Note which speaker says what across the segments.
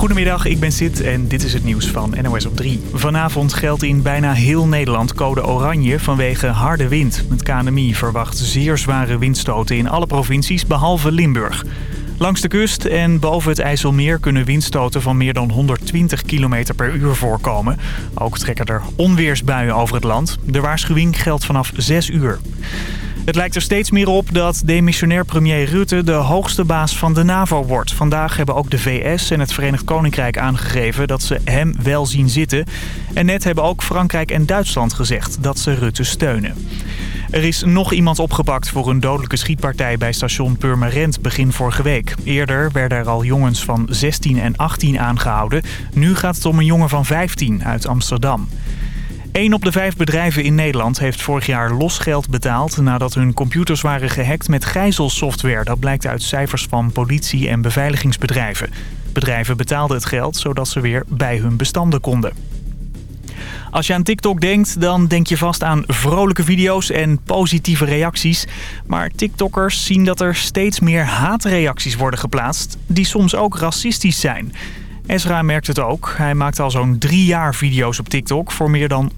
Speaker 1: Goedemiddag, ik ben Sid en dit is het nieuws van NOS op 3. Vanavond geldt in bijna heel Nederland code oranje vanwege harde wind. Het KNMI verwacht zeer zware windstoten in alle provincies behalve Limburg. Langs de kust en boven het IJsselmeer kunnen windstoten van meer dan 120 km per uur voorkomen. Ook trekken er onweersbuien over het land. De waarschuwing geldt vanaf 6 uur. Het lijkt er steeds meer op dat demissionair premier Rutte de hoogste baas van de NAVO wordt. Vandaag hebben ook de VS en het Verenigd Koninkrijk aangegeven dat ze hem wel zien zitten. En net hebben ook Frankrijk en Duitsland gezegd dat ze Rutte steunen. Er is nog iemand opgepakt voor een dodelijke schietpartij bij station Purmerend begin vorige week. Eerder werden er al jongens van 16 en 18 aangehouden. Nu gaat het om een jongen van 15 uit Amsterdam. Een op de vijf bedrijven in Nederland heeft vorig jaar losgeld betaald... nadat hun computers waren gehackt met gijzelsoftware. Dat blijkt uit cijfers van politie en beveiligingsbedrijven. Bedrijven betaalden het geld zodat ze weer bij hun bestanden konden. Als je aan TikTok denkt, dan denk je vast aan vrolijke video's en positieve reacties. Maar TikTokkers zien dat er steeds meer haatreacties worden geplaatst... die soms ook racistisch zijn... Ezra merkt het ook. Hij maakt al zo'n drie jaar video's op TikTok voor meer dan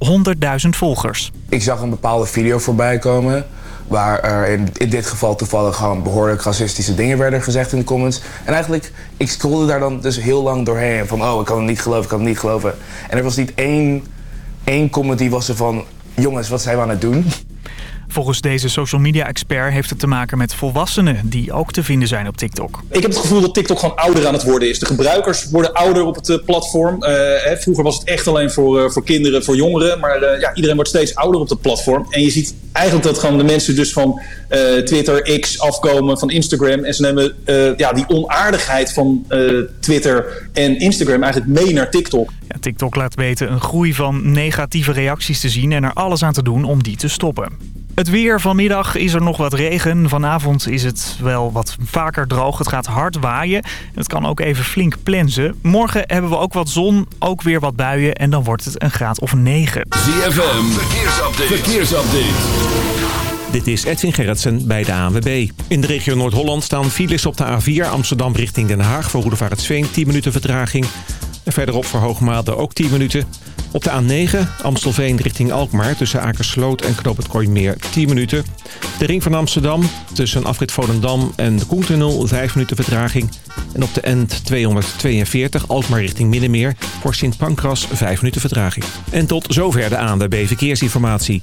Speaker 1: 100.000 volgers.
Speaker 2: Ik zag een bepaalde video voorbij komen... waar er in, dit geval toevallig gewoon behoorlijk racistische dingen werden gezegd in de comments. En eigenlijk, ik scrollde daar dan dus heel lang doorheen. Van, oh, ik kan het niet geloven, ik kan het niet geloven. En er was niet één, één comment die was er van... jongens, wat zijn we aan het doen?
Speaker 1: Volgens deze social media expert heeft het te maken met volwassenen die ook te vinden zijn op TikTok.
Speaker 3: Ik heb het gevoel dat TikTok gewoon ouder aan het worden is. De gebruikers worden ouder op het uh, platform. Uh, hè, vroeger was het echt alleen voor, uh, voor kinderen, voor jongeren. Maar ja, iedereen wordt steeds ouder op het platform. En je ziet eigenlijk dat gewoon de mensen dus van Twitter, X afkomen, van Instagram. En ze nemen ja, die onaardigheid van Twitter en Instagram eigenlijk mee naar TikTok.
Speaker 1: Ja, TikTok laat weten een groei van negatieve reacties te zien en er alles aan te doen om die te stoppen. Het weer vanmiddag is er nog wat regen. Vanavond is het wel wat vaker droog. Het gaat hard waaien. Het kan ook even flink plensen. Morgen hebben we ook wat zon, ook weer wat buien. En dan wordt het een graad of 9.
Speaker 4: ZFM, verkeersupdate. verkeersupdate.
Speaker 5: Dit is Edwin Gerritsen bij de ANWB. In de regio Noord-Holland staan files op de A4 Amsterdam richting Den Haag... voor Roedevaartsveen, 10 minuten vertraging. En verderop voor Hoogmade ook 10 minuten. Op de A9 Amstelveen richting Alkmaar tussen Akersloot en Knoop het Kooimeer 10 minuten. De ring van Amsterdam tussen afrit Volendam en de Koentunnel 5 minuten vertraging. En op de N242 Alkmaar richting Middenmeer voor Sint Pancras 5 minuten vertraging. En tot zover de ANWB Verkeersinformatie.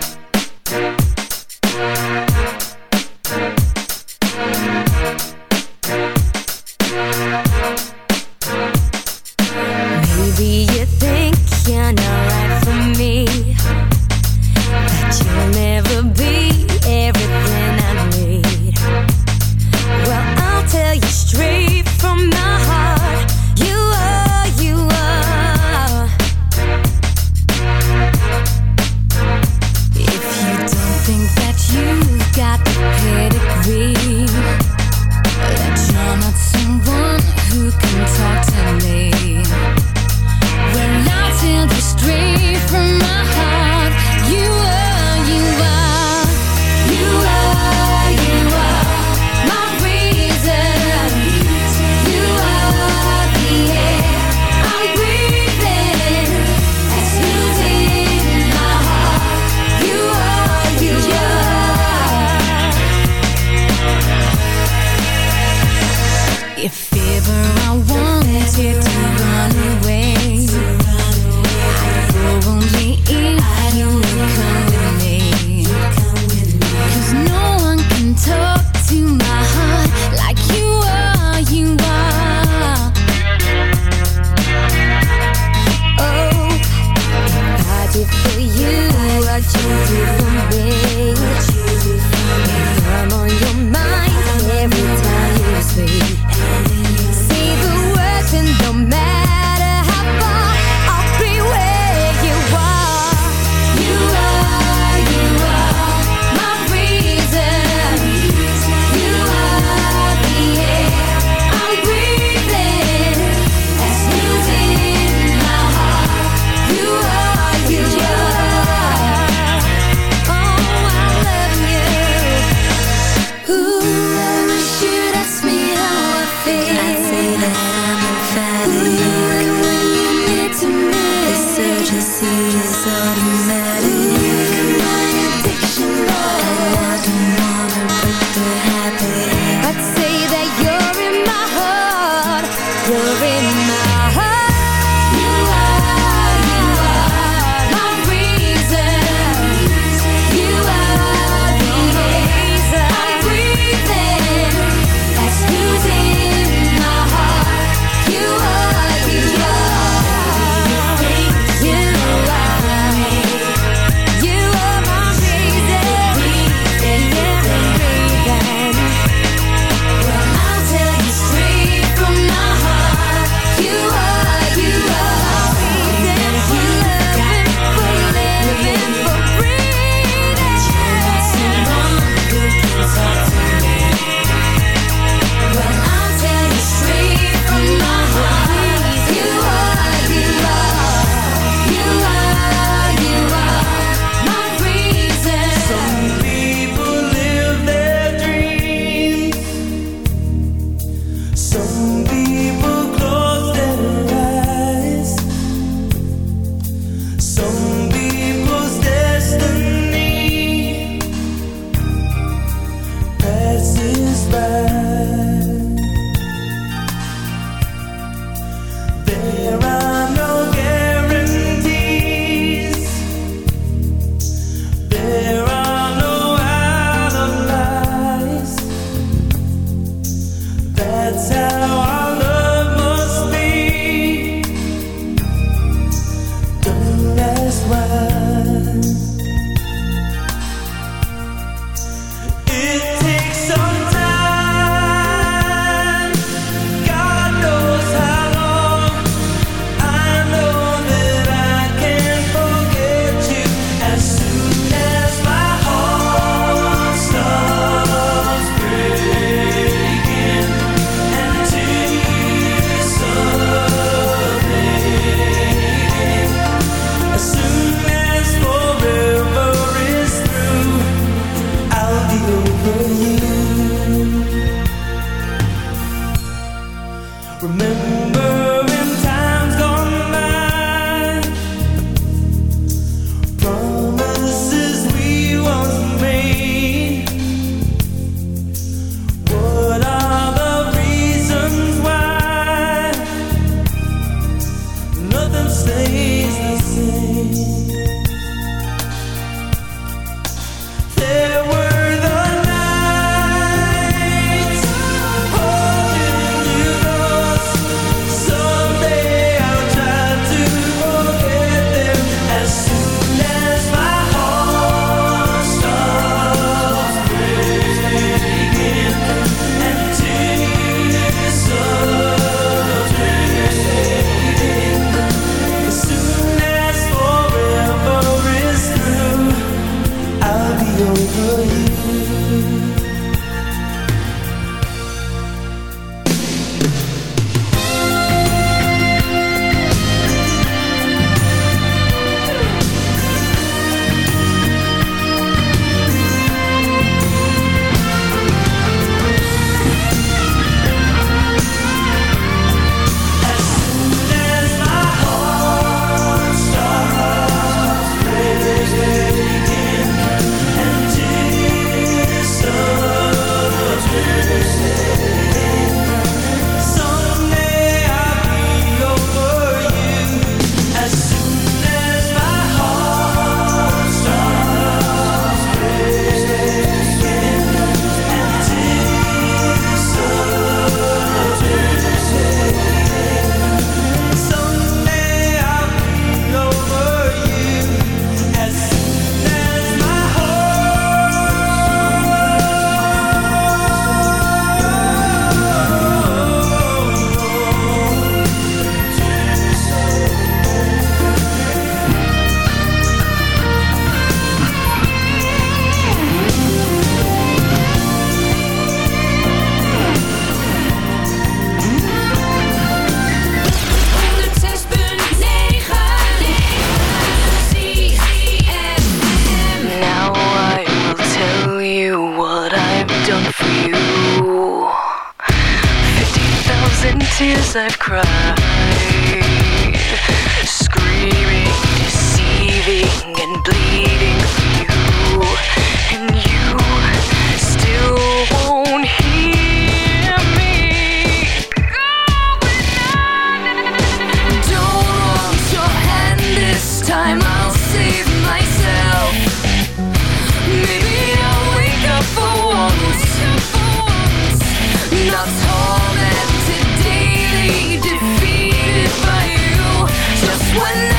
Speaker 6: When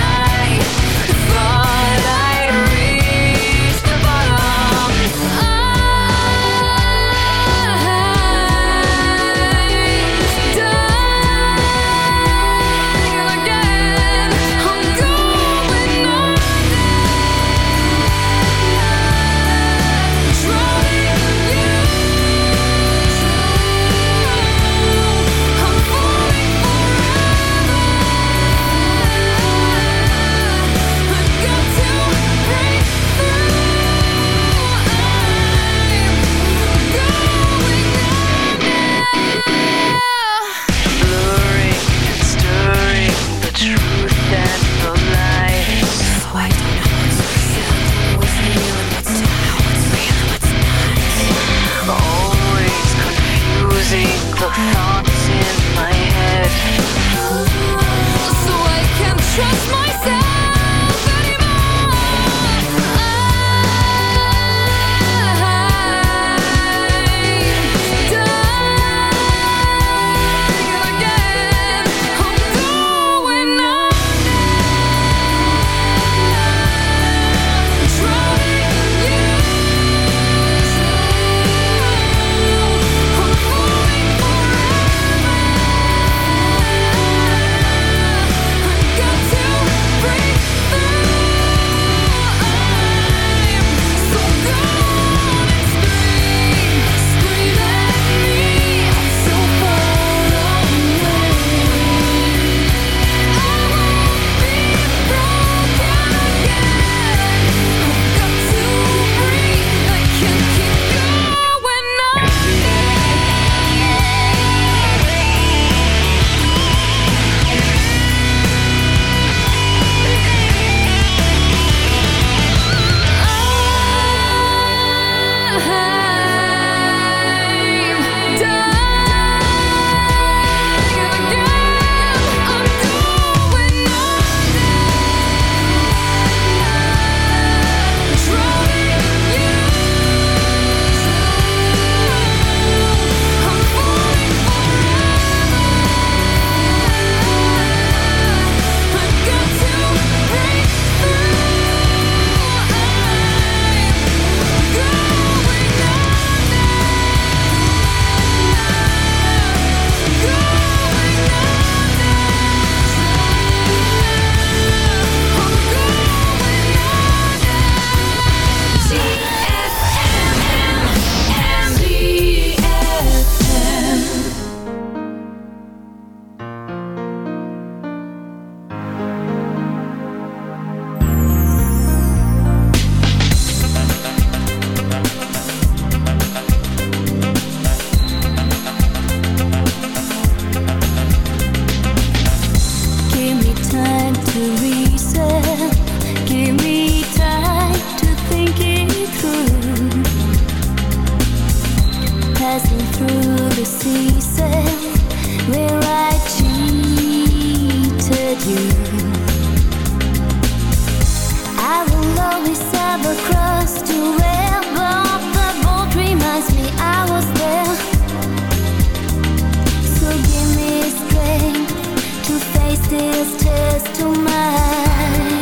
Speaker 7: is just too much.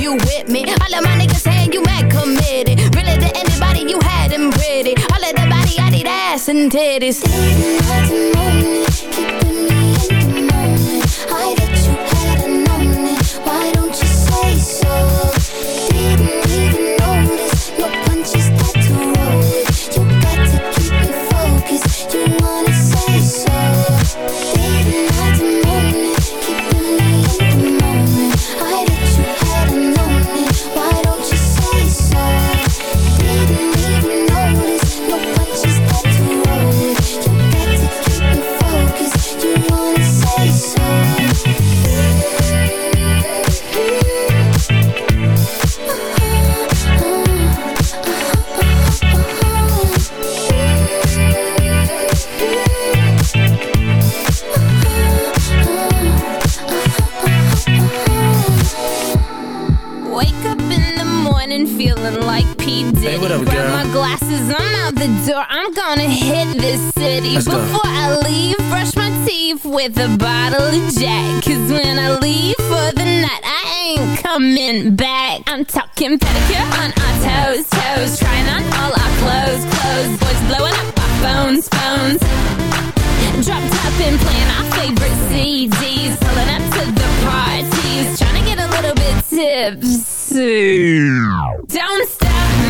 Speaker 8: you with me. All of my niggas saying you mad committed. Really to anybody you had them pretty. All of the body, I need ass and titties. Didn't
Speaker 9: Let's go.
Speaker 10: Before I leave, brush my teeth with a bottle of Jack. Cause when I leave for the night, I ain't coming back. I'm talking pedicure on our toes, toes. Trying on all our clothes, clothes. Boys blowing up our phones, phones. Drop top and playing our favorite CDs. Pulling up to the parties. Trying to get a little bit tipsy. Don't stop,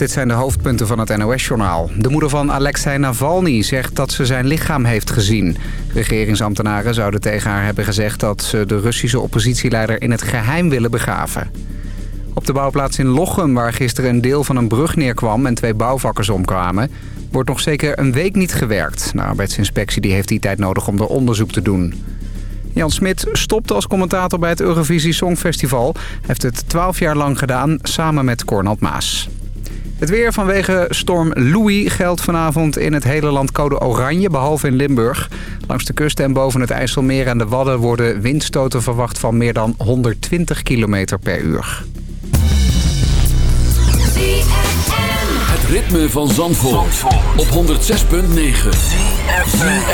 Speaker 9: Dit zijn de hoofdpunten van het NOS-journaal. De moeder van Alexei Navalny zegt dat ze zijn lichaam heeft gezien. Regeringsambtenaren zouden tegen haar hebben gezegd... dat ze de Russische oppositieleider in het geheim willen begraven. Op de bouwplaats in Lochem, waar gisteren een deel van een brug neerkwam... en twee bouwvakkers omkwamen, wordt nog zeker een week niet gewerkt. De arbeidsinspectie die heeft die tijd nodig om er onderzoek te doen. Jan Smit stopte als commentator bij het Eurovisie Songfestival. Hij heeft het 12 jaar lang gedaan, samen met Cornald Maas. Het weer vanwege storm Louis geldt vanavond in het hele land code oranje, behalve in Limburg. Langs de kust en boven het IJsselmeer en de Wadden worden windstoten verwacht van meer dan 120 km per uur.
Speaker 4: Het ritme van Zandvoort, op 106.9.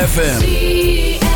Speaker 4: FM.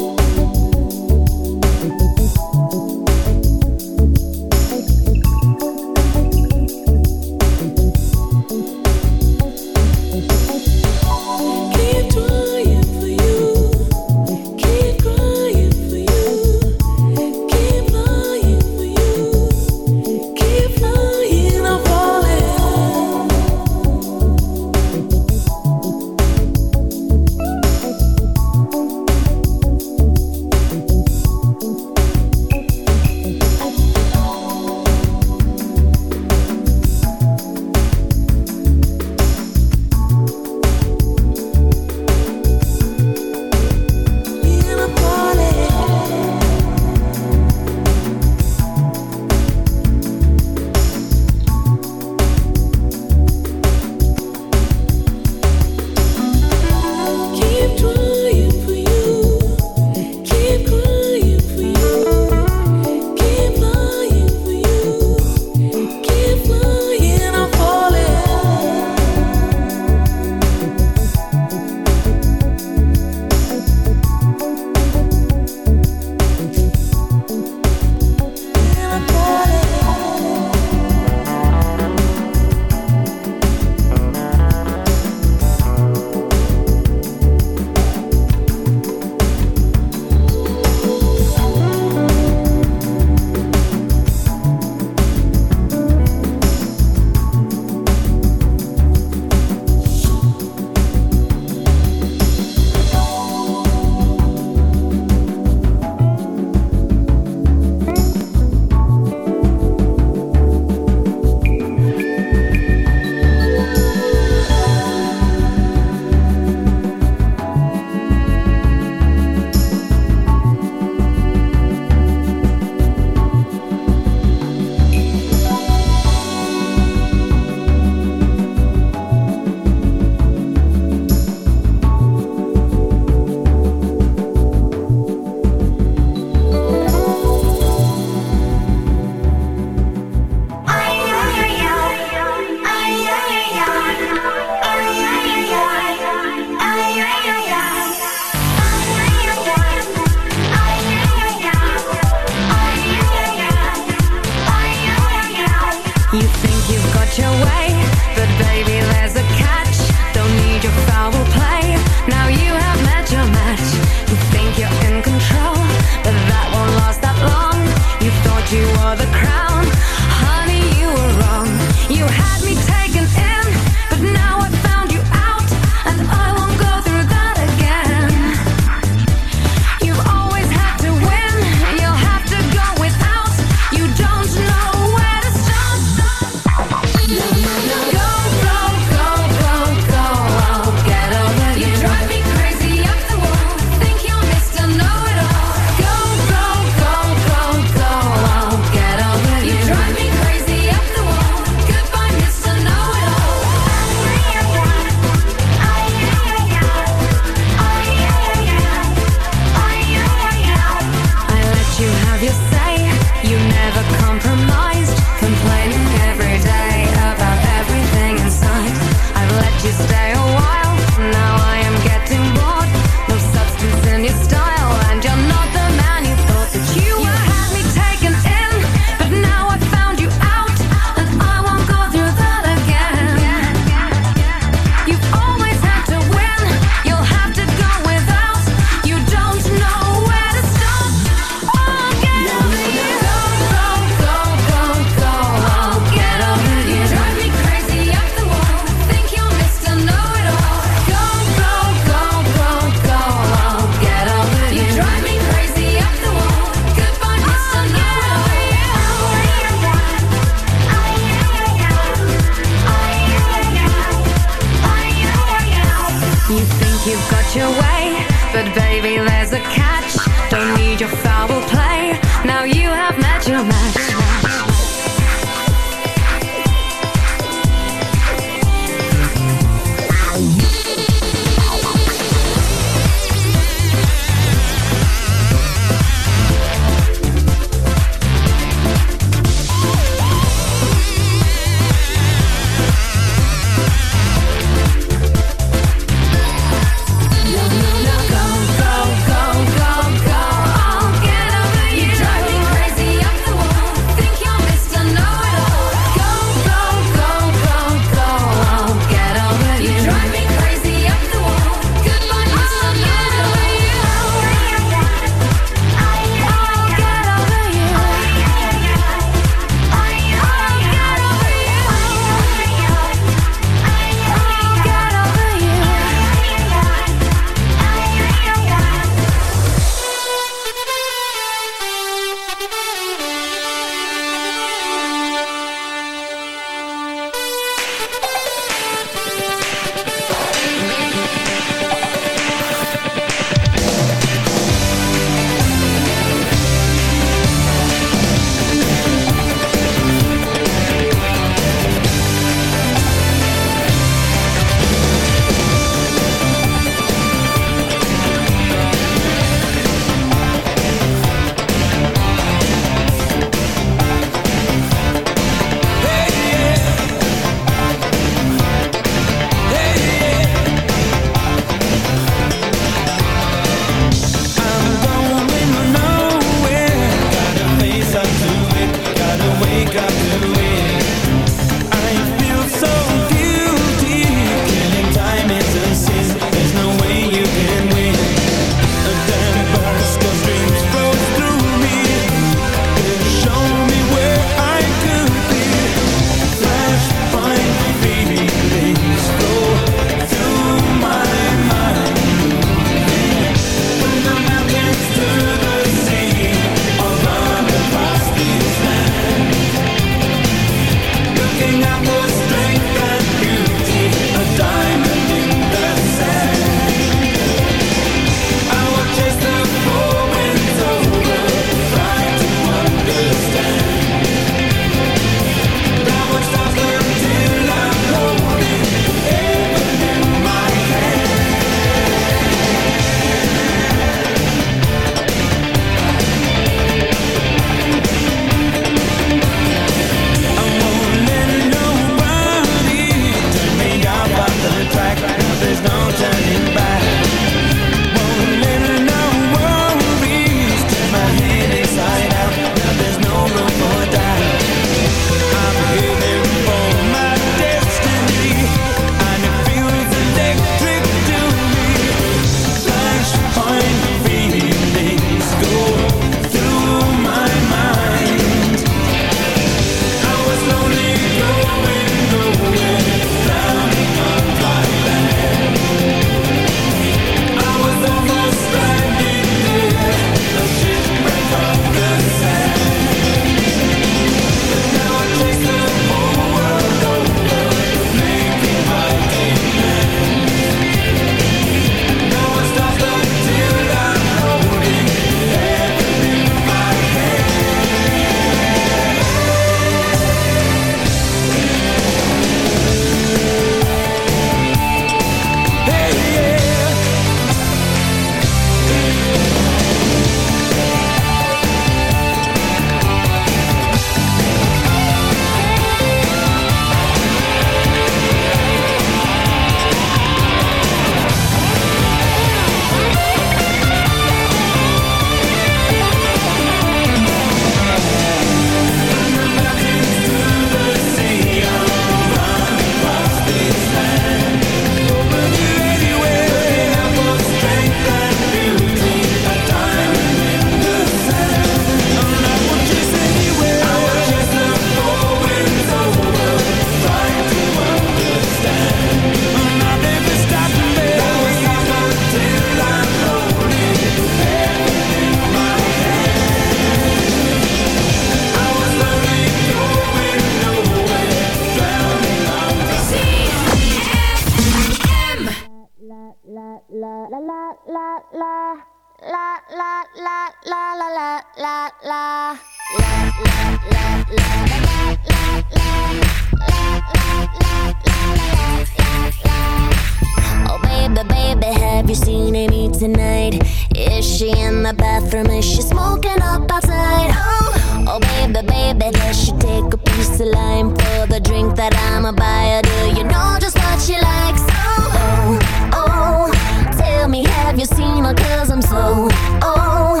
Speaker 7: should take a piece of lime for the drink that I'ma buy her. Do you know just what she likes? Oh, oh, oh. Tell me, have you seen her? Cause I'm so, oh.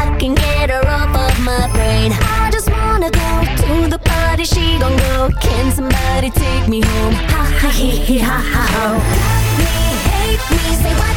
Speaker 7: I can get her off of my brain. I just wanna go to the party. She gon' go. Can somebody take me home? Ha ha he he ha ha oh. Love me, hate me, say what?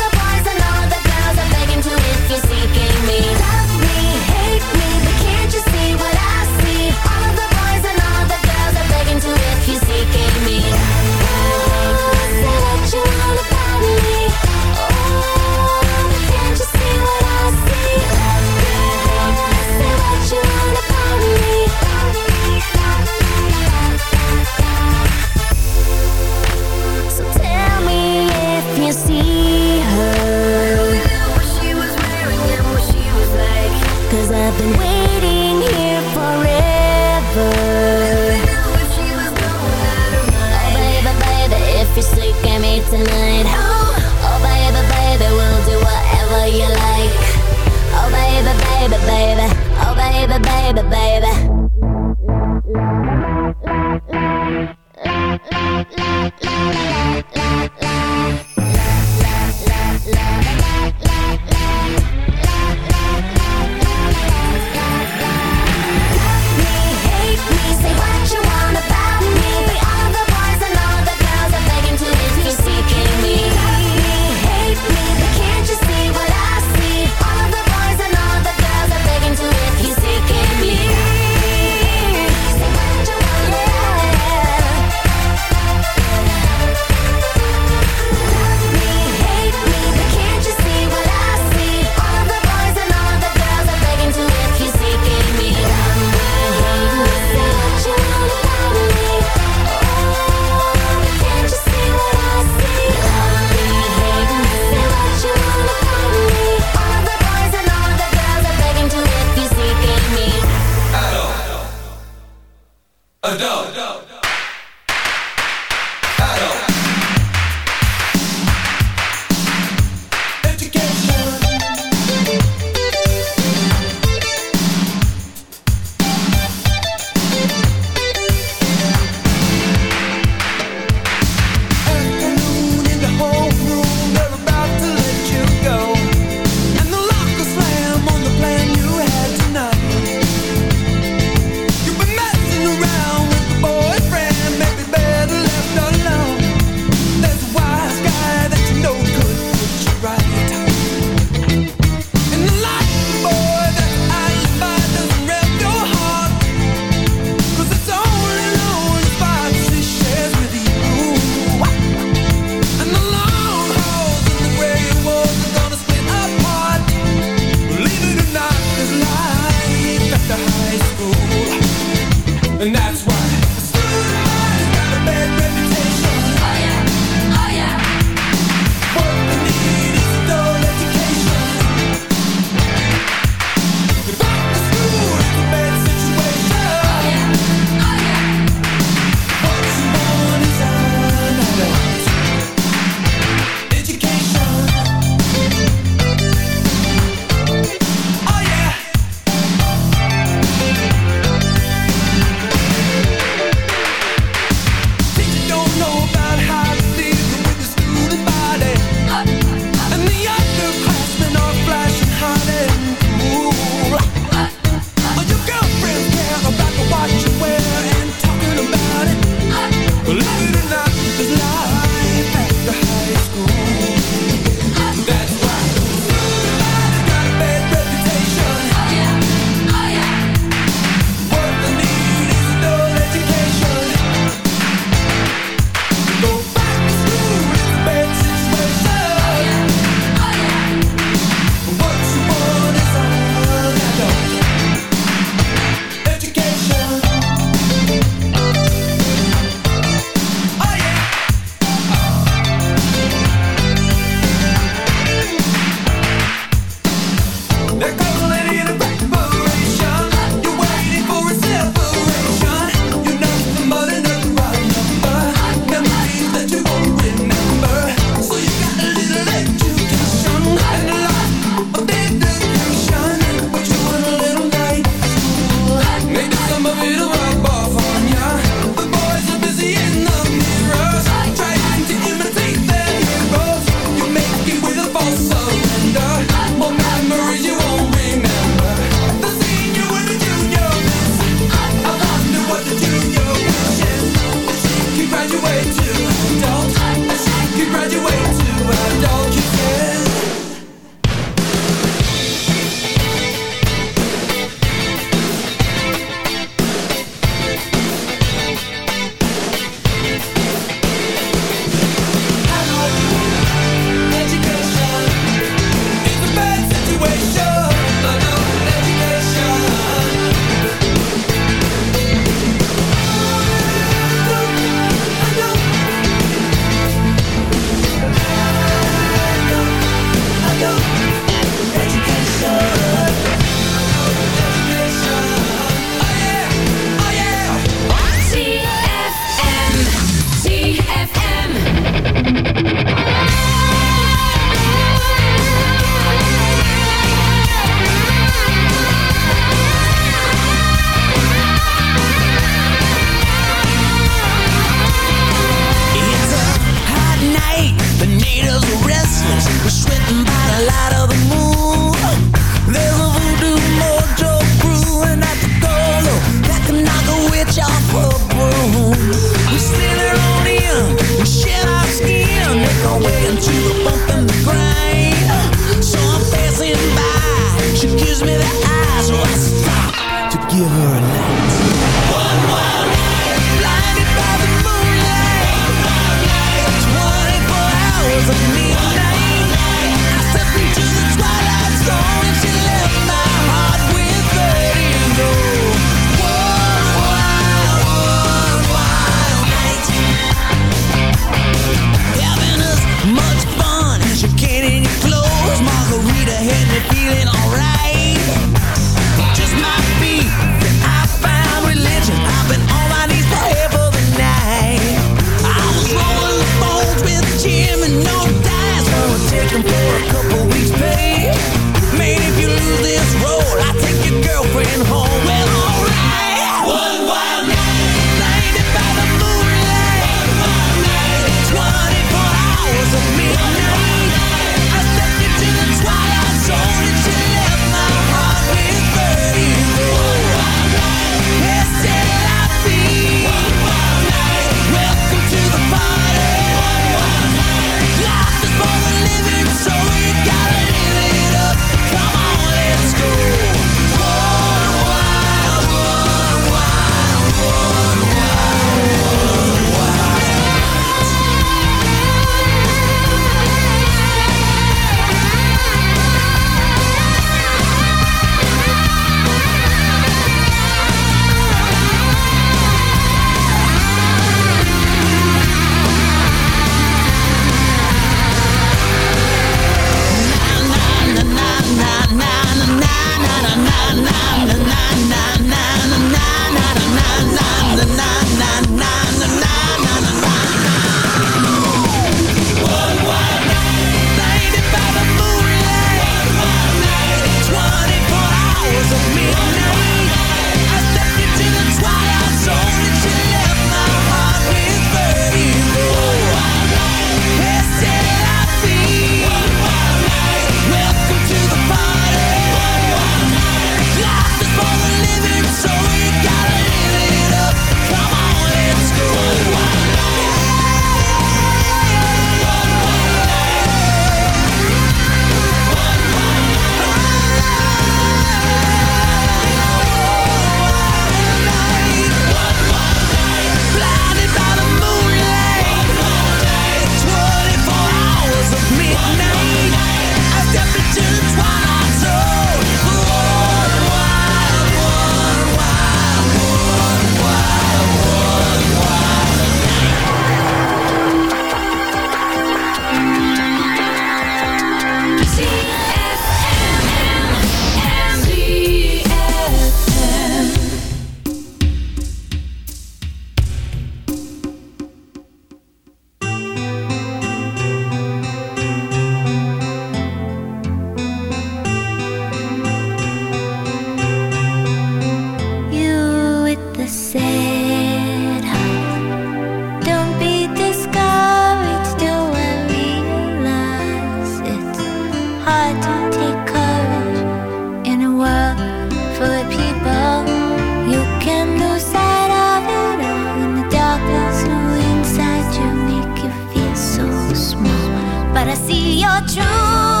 Speaker 7: see
Speaker 11: your truth.